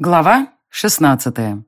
Глава шестнадцатая.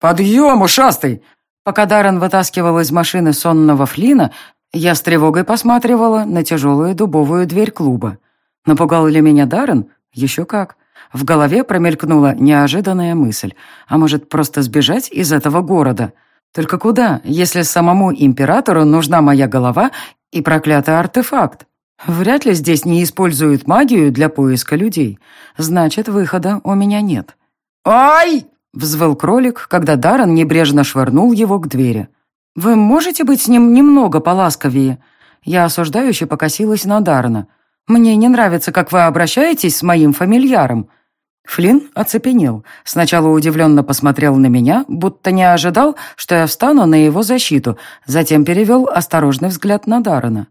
«Подъем, ушастый!» Пока Даррен вытаскивал из машины сонного Флина, я с тревогой посматривала на тяжелую дубовую дверь клуба. Напугал ли меня Даррен? Еще как. В голове промелькнула неожиданная мысль. А может, просто сбежать из этого города? Только куда, если самому императору нужна моя голова и проклятый артефакт? Вряд ли здесь не используют магию для поиска людей. Значит, выхода у меня нет. «Ай!» — взвыл кролик, когда Даррен небрежно швырнул его к двери. «Вы можете быть с ним немного поласковее?» Я осуждающе покосилась на Даррена. «Мне не нравится, как вы обращаетесь с моим фамильяром». Флинн оцепенел. Сначала удивленно посмотрел на меня, будто не ожидал, что я встану на его защиту, затем перевел осторожный взгляд на Даррена.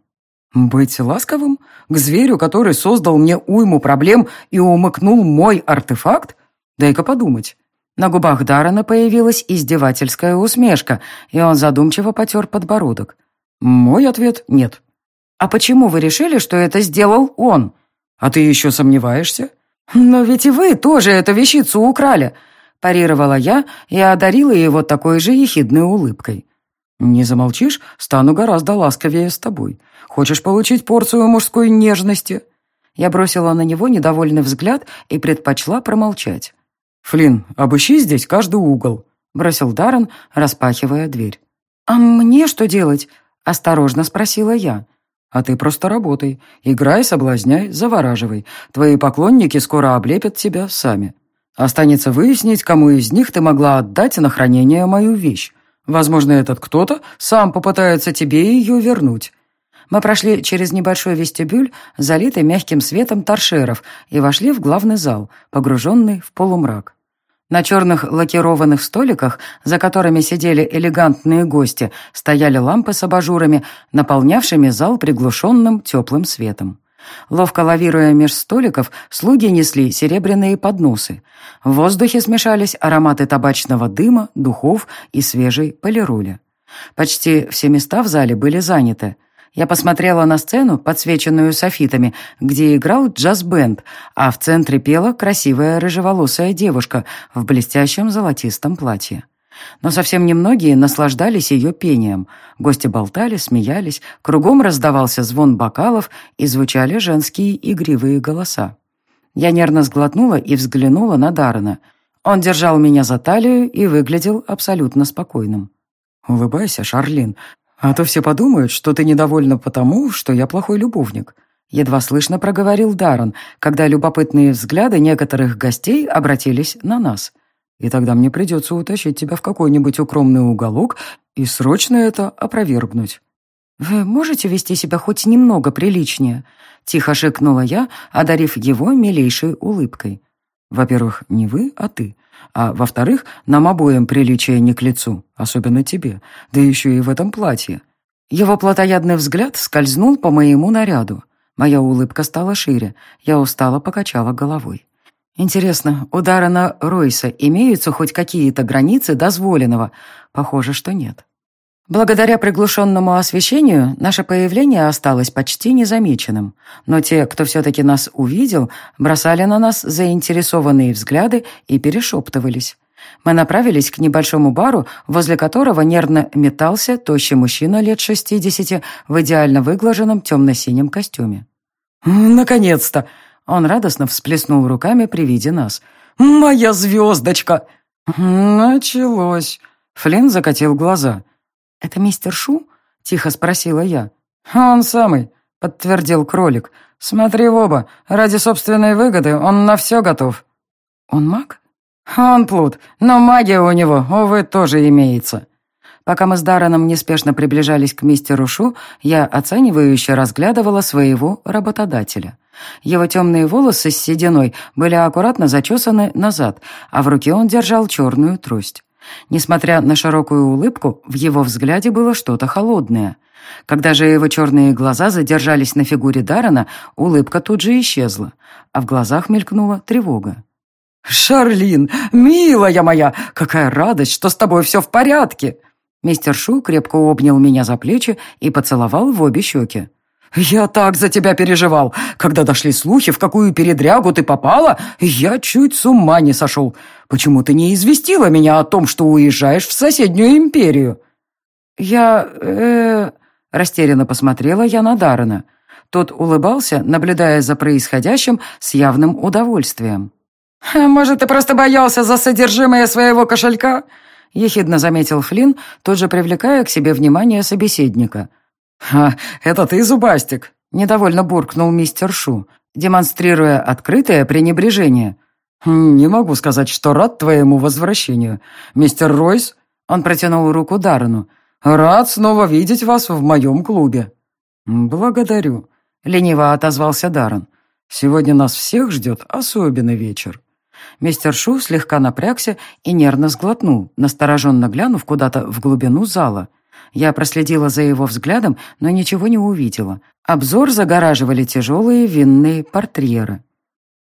«Быть ласковым? К зверю, который создал мне уйму проблем и умыкнул мой артефакт? Дай-ка подумать». На губах Даррена появилась издевательская усмешка, и он задумчиво потер подбородок. «Мой ответ — нет». «А почему вы решили, что это сделал он?» «А ты еще сомневаешься?» «Но ведь и вы тоже эту вещицу украли», — парировала я и одарила его такой же ехидной улыбкой. «Не замолчишь, стану гораздо ласковее с тобой. Хочешь получить порцию мужской нежности?» Я бросила на него недовольный взгляд и предпочла промолчать. «Флинн, обыщи здесь каждый угол», — бросил Даррен, распахивая дверь. «А мне что делать?» — осторожно спросила я. «А ты просто работай. Играй, соблазняй, завораживай. Твои поклонники скоро облепят тебя сами. Останется выяснить, кому из них ты могла отдать на хранение мою вещь. Возможно, этот кто-то сам попытается тебе ее вернуть. Мы прошли через небольшой вестибюль, залитый мягким светом торшеров, и вошли в главный зал, погруженный в полумрак. На черных лакированных столиках, за которыми сидели элегантные гости, стояли лампы с абажурами, наполнявшими зал приглушенным теплым светом. Ловко лавируя меж столиков, слуги несли серебряные подносы. В воздухе смешались ароматы табачного дыма, духов и свежей полирули. Почти все места в зале были заняты. Я посмотрела на сцену, подсвеченную софитами, где играл джаз-бенд, а в центре пела красивая рыжеволосая девушка в блестящем золотистом платье. Но совсем немногие наслаждались ее пением. Гости болтали, смеялись, кругом раздавался звон бокалов и звучали женские игривые голоса. Я нервно сглотнула и взглянула на Даррена. Он держал меня за талию и выглядел абсолютно спокойным. «Улыбайся, Шарлин, а то все подумают, что ты недовольна потому, что я плохой любовник», едва слышно проговорил Даррен, когда любопытные взгляды некоторых гостей обратились на нас – и тогда мне придется утащить тебя в какой-нибудь укромный уголок и срочно это опровергнуть». «Вы можете вести себя хоть немного приличнее?» — тихо шикнула я, одарив его милейшей улыбкой. «Во-первых, не вы, а ты. А во-вторых, нам обоим приличие не к лицу, особенно тебе, да еще и в этом платье». Его плотоядный взгляд скользнул по моему наряду. Моя улыбка стала шире, я устало покачала головой. Интересно, у Даррена Ройса имеются хоть какие-то границы дозволенного? Похоже, что нет. Благодаря приглушенному освещению наше появление осталось почти незамеченным, но те, кто все-таки нас увидел, бросали на нас заинтересованные взгляды и перешептывались. Мы направились к небольшому бару, возле которого нервно метался тощий мужчина лет шестидесяти в идеально выглаженном темно-синем костюме. «Наконец-то!» Он радостно всплеснул руками при виде нас. «Моя звездочка!» «Началось!» Флинн закатил глаза. «Это мистер Шу?» — тихо спросила я. «Он самый», — подтвердил кролик. «Смотри в оба. Ради собственной выгоды он на все готов». «Он маг?» «Он плут, но магия у него, увы, тоже имеется». Пока мы с Дарреном неспешно приближались к мистеру Шу, я оценивающе разглядывала своего работодателя. Его темные волосы с сединой были аккуратно зачесаны назад, а в руке он держал черную трость. Несмотря на широкую улыбку, в его взгляде было что-то холодное. Когда же его черные глаза задержались на фигуре Даррена, улыбка тут же исчезла, а в глазах мелькнула тревога. «Шарлин, милая моя, какая радость, что с тобой все в порядке!» Мистер Шу крепко обнял меня за плечи и поцеловал в обе щеки. «Я так за тебя переживал. Когда дошли слухи, в какую передрягу ты попала, я чуть с ума не сошел. Почему ты не известила меня о том, что уезжаешь в соседнюю империю?» «Я... э...» Растерянно посмотрела я на Даррена. Тот улыбался, наблюдая за происходящим с явным удовольствием. «Может, ты просто боялся за содержимое своего кошелька?» ехидно заметил Флинн, тут же привлекая к себе внимание собеседника. «А, это ты, Зубастик?» — недовольно буркнул мистер Шу, демонстрируя открытое пренебрежение. «Хм, «Не могу сказать, что рад твоему возвращению. Мистер Ройс?» Он протянул руку Даррену. «Рад снова видеть вас в моем клубе». «Благодарю», — лениво отозвался Даррен. «Сегодня нас всех ждет особенный вечер». Мистер Шу слегка напрягся и нервно сглотнул, настороженно глянув куда-то в глубину зала. Я проследила за его взглядом, но ничего не увидела. Обзор загораживали тяжелые винные портьеры.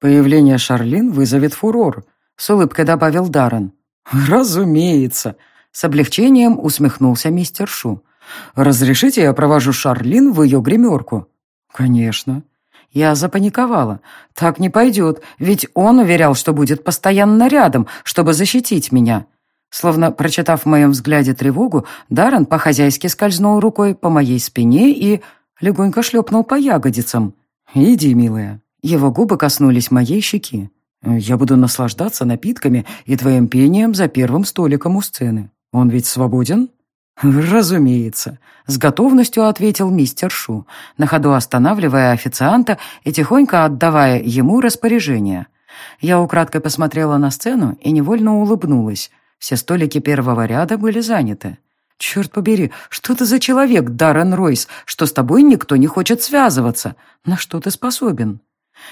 «Появление Шарлин вызовет фурор», — с улыбкой добавил Даррен. «Разумеется», — с облегчением усмехнулся мистер Шу. «Разрешите я провожу Шарлин в ее гримерку?» «Конечно». Я запаниковала. Так не пойдет, ведь он уверял, что будет постоянно рядом, чтобы защитить меня. Словно прочитав в моем взгляде тревогу, Даррен по-хозяйски скользнул рукой по моей спине и легонько шлепнул по ягодицам. «Иди, милая». Его губы коснулись моей щеки. «Я буду наслаждаться напитками и твоим пением за первым столиком у сцены. Он ведь свободен?» «Разумеется», — с готовностью ответил мистер Шу, на ходу останавливая официанта и тихонько отдавая ему распоряжение. Я украдкой посмотрела на сцену и невольно улыбнулась. Все столики первого ряда были заняты. «Черт побери, что ты за человек, Даррен Ройс, что с тобой никто не хочет связываться? На что ты способен?»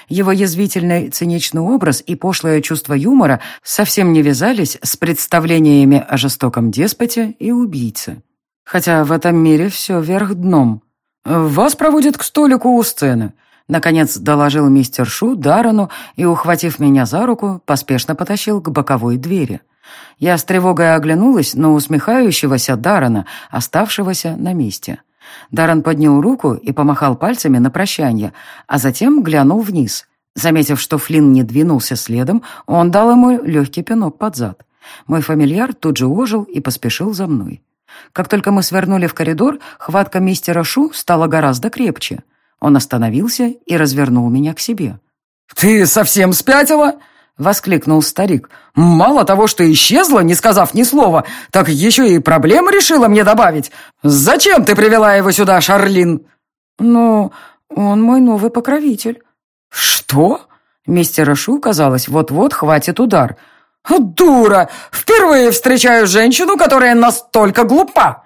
Его язвительный циничный образ и пошлое чувство юмора совсем не вязались с представлениями о жестоком деспоте и убийце. Хотя в этом мире все вверх дном. «Вас проводят к столику у сцены», — наконец доложил мистер Шу Даррену и, ухватив меня за руку, поспешно потащил к боковой двери. Я с тревогой оглянулась на усмехающегося Даррена, оставшегося на месте. Даррен поднял руку и помахал пальцами на прощание, а затем глянул вниз. Заметив, что Флинн не двинулся следом, он дал ему легкий пинок под зад. Мой фамильяр тут же ожил и поспешил за мной. Как только мы свернули в коридор, хватка мистера Шу стала гораздо крепче. Он остановился и развернул меня к себе. «Ты совсем спятила?» — воскликнул старик. «Мало того, что исчезла, не сказав ни слова, так еще и проблем решила мне добавить. Зачем ты привела его сюда, Шарлин?» «Ну, он мой новый покровитель». «Что?» Мистера Шу, казалось, вот-вот хватит удар. «Дура! Впервые встречаю женщину, которая настолько глупа!»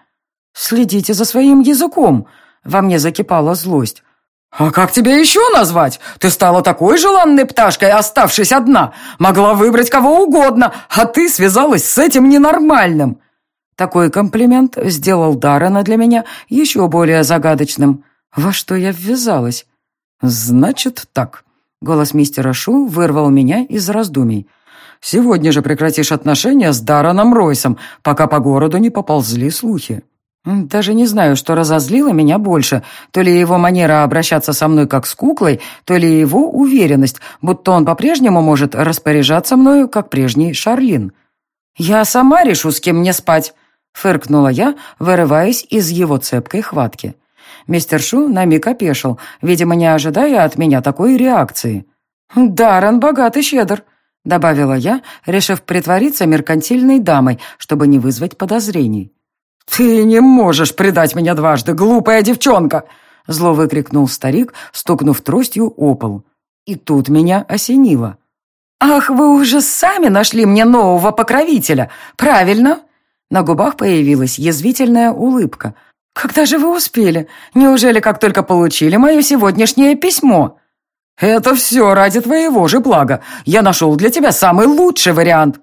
«Следите за своим языком!» Во мне закипала злость. «А как тебя еще назвать? Ты стала такой желанной пташкой, оставшись одна. Могла выбрать кого угодно, а ты связалась с этим ненормальным». Такой комплимент сделал Даррена для меня еще более загадочным. Во что я ввязалась? «Значит так». Голос мистера Шу вырвал меня из раздумий. «Сегодня же прекратишь отношения с Дарреном Ройсом, пока по городу не поползли слухи». Даже не знаю, что разозлило меня больше, то ли его манера обращаться со мной как с куклой, то ли его уверенность, будто он по-прежнему может распоряжаться мною, как прежний Шарлин. «Я сама решу, с кем мне спать», — фыркнула я, вырываясь из его цепкой хватки. Мистер Шу на миг опешил, видимо, не ожидая от меня такой реакции. «Даррен богат и щедр», — добавила я, решив притвориться меркантильной дамой, чтобы не вызвать подозрений. «Ты не можешь предать меня дважды, глупая девчонка!» Зло выкрикнул старик, стукнув тростью о пол. И тут меня осенило. «Ах, вы уже сами нашли мне нового покровителя! Правильно!» На губах появилась язвительная улыбка. «Когда же вы успели? Неужели как только получили мое сегодняшнее письмо?» «Это все ради твоего же блага. Я нашел для тебя самый лучший вариант».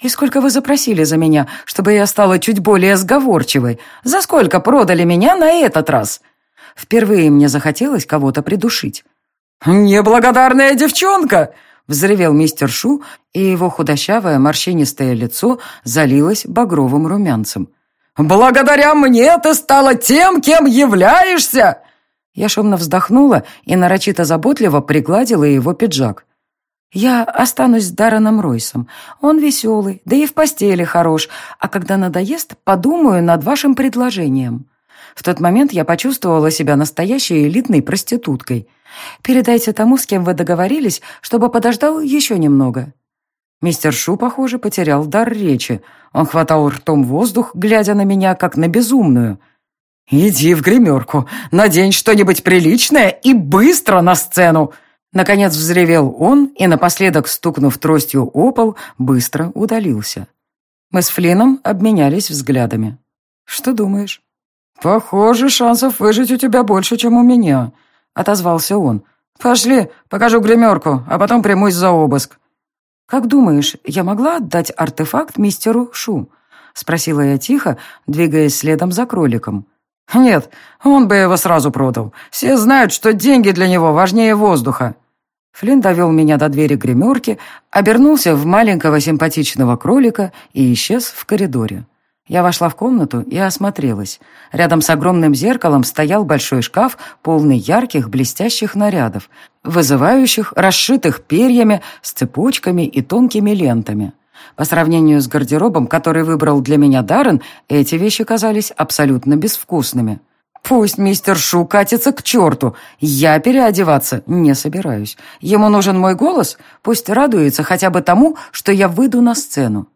«И сколько вы запросили за меня, чтобы я стала чуть более сговорчивой? За сколько продали меня на этот раз?» Впервые мне захотелось кого-то придушить. «Неблагодарная девчонка!» — взревел мистер Шу, и его худощавое морщинистое лицо залилось багровым румянцем. «Благодаря мне ты стала тем, кем являешься!» Я шумно вздохнула и нарочито заботливо пригладила его пиджак. «Я останусь с Дарреном Ройсом. Он веселый, да и в постели хорош, а когда надоест, подумаю над вашим предложением». В тот момент я почувствовала себя настоящей элитной проституткой. Передайте тому, с кем вы договорились, чтобы подождал еще немного». Мистер Шу, похоже, потерял дар речи. Он хватал ртом воздух, глядя на меня, как на безумную. «Иди в гримерку, надень что-нибудь приличное и быстро на сцену!» Наконец взревел он и, напоследок стукнув тростью о пол, быстро удалился. Мы с Флином обменялись взглядами. «Что думаешь?» «Похоже, шансов выжить у тебя больше, чем у меня», — отозвался он. «Пошли, покажу гримерку, а потом примусь за обыск». «Как думаешь, я могла отдать артефакт мистеру Шу?» — спросила я тихо, двигаясь следом за кроликом. «Нет, он бы его сразу продал. Все знают, что деньги для него важнее воздуха». Флинн довел меня до двери гримерки, обернулся в маленького симпатичного кролика и исчез в коридоре. Я вошла в комнату и осмотрелась. Рядом с огромным зеркалом стоял большой шкаф, полный ярких блестящих нарядов, вызывающих, расшитых перьями, с цепочками и тонкими лентами. По сравнению с гардеробом, который выбрал для меня Даррен, эти вещи казались абсолютно безвкусными. Пусть мистер Шу катится к черту. Я переодеваться не собираюсь. Ему нужен мой голос? Пусть радуется хотя бы тому, что я выйду на сцену.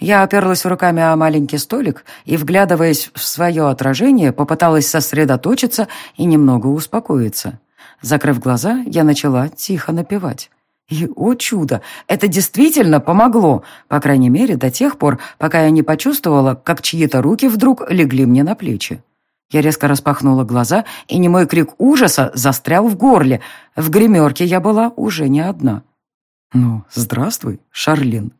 Я оперлась руками о маленький столик и, вглядываясь в свое отражение, попыталась сосредоточиться и немного успокоиться. Закрыв глаза, я начала тихо напевать. И, о чудо, это действительно помогло, по крайней мере, до тех пор, пока я не почувствовала, как чьи-то руки вдруг легли мне на плечи. Я резко распахнула глаза, и немой крик ужаса застрял в горле. В гримерке я была уже не одна. «Ну, здравствуй, Шарлин»,